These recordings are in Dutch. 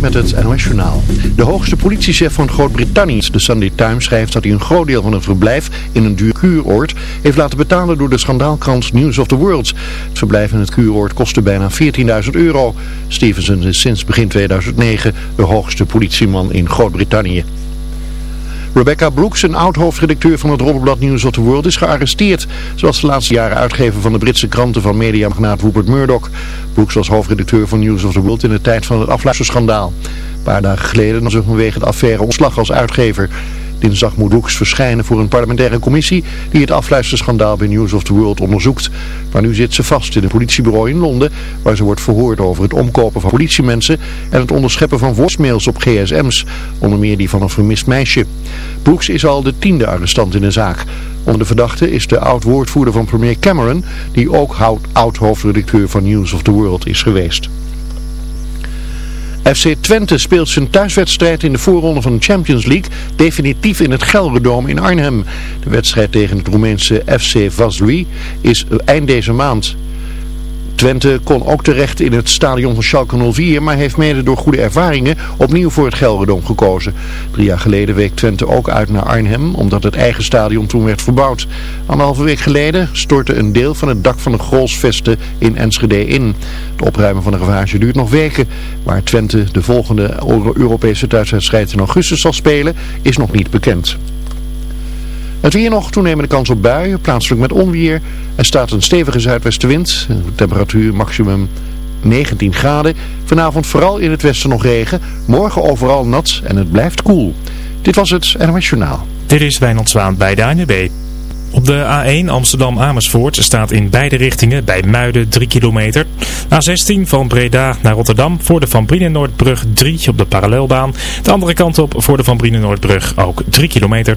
Met het NOS Journaal. De hoogste politiechef van Groot-Brittannië, de Sunday Times, schrijft dat hij een groot deel van het verblijf in een duur kuuroord heeft laten betalen door de schandaalkrant News of the World. Het verblijf in het kuuroord kostte bijna 14.000 euro. Stevenson is sinds begin 2009 de hoogste politieman in Groot-Brittannië. Rebecca Brooks, een oud-hoofdredacteur van het Robberblad News of the World, is gearresteerd. Zoals de laatste jaren uitgever van de Britse kranten van mediamagnaat Rupert Murdoch. Brooks was hoofdredacteur van News of the World in de tijd van het afluisterschandaal. Een paar dagen geleden nam ze vanwege de affaire ontslag als uitgever. Dinsdag moet Brooks verschijnen voor een parlementaire commissie die het afluisterschandaal bij News of the World onderzoekt. Maar nu zit ze vast in een politiebureau in Londen waar ze wordt verhoord over het omkopen van politiemensen en het onderscheppen van voicemails op gsm's, onder meer die van een vermist meisje. Brooks is al de tiende arrestant in de zaak. Onder de verdachte is de oud-woordvoerder van premier Cameron, die ook oud-hoofdredacteur van News of the World is geweest. FC Twente speelt zijn thuiswedstrijd in de voorronde van de Champions League definitief in het Gelredome in Arnhem. De wedstrijd tegen het Roemeense FC Vaslui is eind deze maand. Twente kon ook terecht in het stadion van Schalke 04, maar heeft mede door goede ervaringen opnieuw voor het Gelredome gekozen. Drie jaar geleden week Twente ook uit naar Arnhem, omdat het eigen stadion toen werd verbouwd. Anderhalve week geleden stortte een deel van het dak van de Grolsvesten in Enschede in. Het opruimen van de ravage duurt nog weken. Waar Twente de volgende Europese thuiswedstrijd in augustus zal spelen, is nog niet bekend. Het weer nog, toenemende kans op buien, plaatselijk met onweer. Er staat een stevige zuidwestenwind, temperatuur maximum 19 graden. Vanavond vooral in het westen nog regen, morgen overal nat en het blijft koel. Dit was het NOS Journaal. Dit is Wijnand Zwaan bij de ANWB. Op de A1 Amsterdam-Amersfoort staat in beide richtingen bij Muiden 3 kilometer. A16 van Breda naar Rotterdam voor de Van Brienen-Noordbrug 3 op de parallelbaan. De andere kant op voor de Van Brienen-Noordbrug ook 3 kilometer.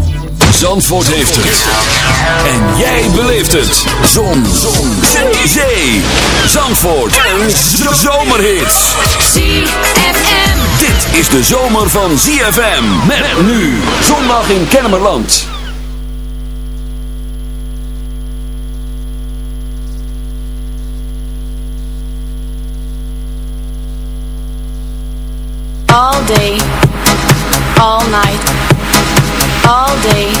Zandvoort heeft het. En jij beleeft het. Zon. Zon. Zee. Zandvoort. En zomerhits. ZFM. Dit is de zomer van ZFM. Met nu. Zondag in Kennemerland. All day, all night, all day,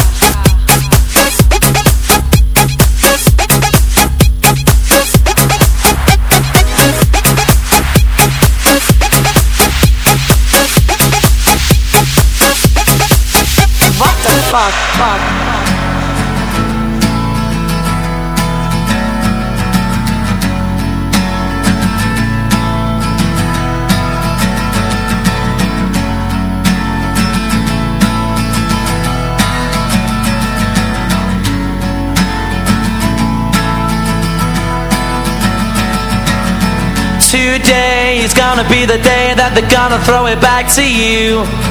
Fuck? fuck? Today is gonna be the day that they're gonna throw it back to you.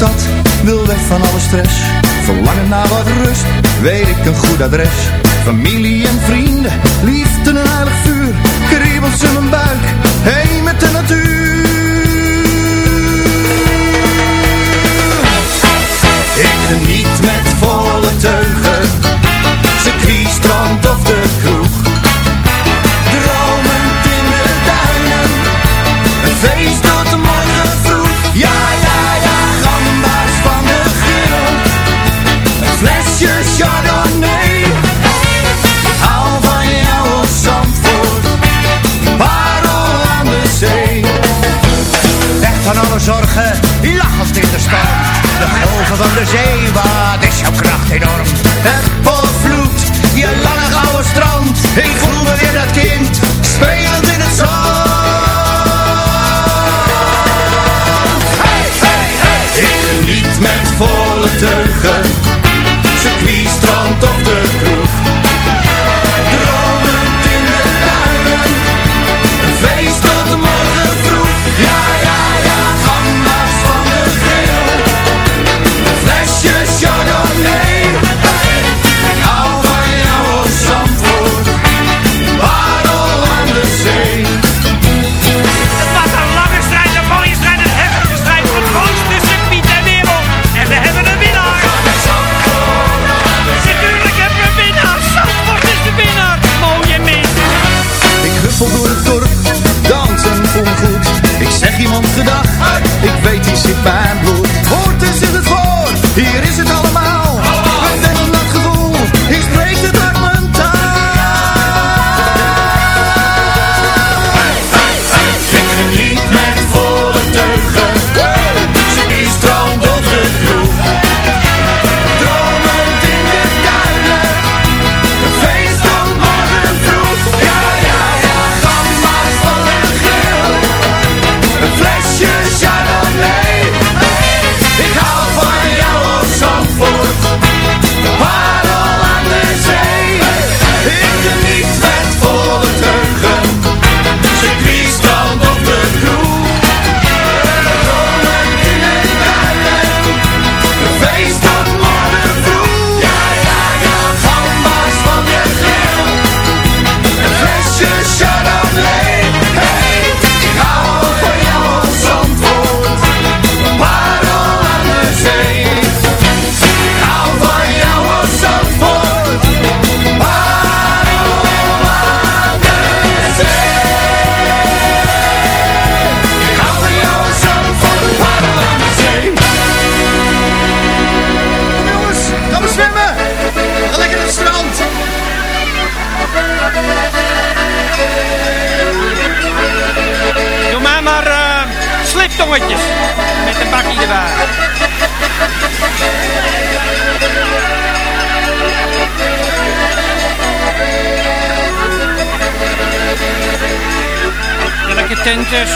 stad, wil weg van alle stress. Verlangen naar wat rust, weet ik een goed adres. Familie en vrienden, liefde en heilig vuur. Kriebelt in mijn buik, heen met de natuur. Ik geniet met volle teugen, circuit, strand of de kroeg. Dromen in de duinen, een feest zorgen, lachend in de storm. De golven van de zee, wat is jouw kracht enorm? Het volvloed, je lange gouden strand. Ik voel me weer dat kind, speelend in het zand. Hey, hey, hey! Ik geniet met volle teugen Ik weet, die zit mijn bloed. Hoort is in het woord. Hier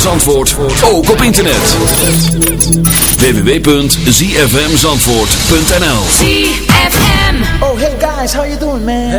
van Zandvoort ook op internet. www.zfmzandvoort.nl ZFM Oh hey guys, how you doing man?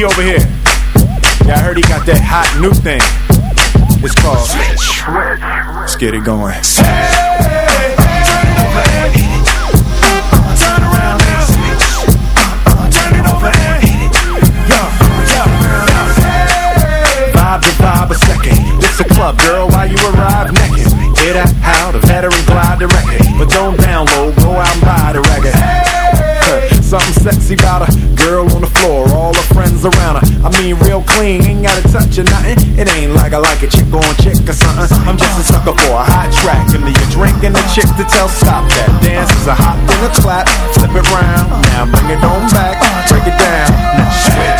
He, over here. Yeah, I heard he got that hot new thing. It's called Switch. Let's get it going. It ain't like I like a chick on chick or something. I'm just a sucker for a hot track. And you drinking the chick to tell stop that. Dance is a hop and a clap. Flip it round, now bring it on back. Break it down, now switch.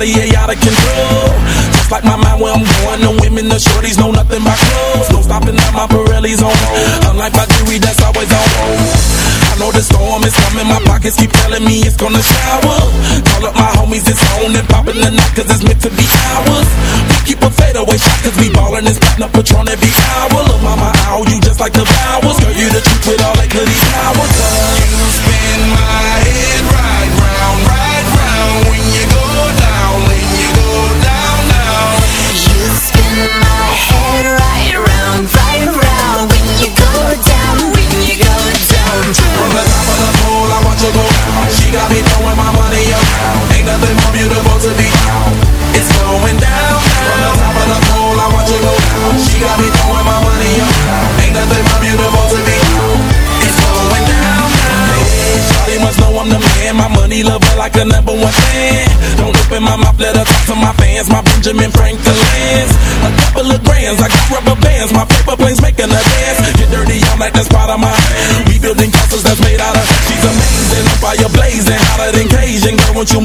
body, yeah, out of control. Just like my mind where I'm going, no women, no shorties, no nothing but clothes. No stopping at my Pirelli's on. Unlike my jewelry, that's always on. I know the storm is coming, my pockets keep telling me it's gonna shower. Call up my homies, it's on and popping the night, cause it's Benjamin Franklin. A couple of grands, I got rubber bands. My paper planes making a dance. Get dirty, I'm like that's part of my hand. We building castles that's made out of. She's amazing, fire blazing, hotter than Cajun. Girl, won't you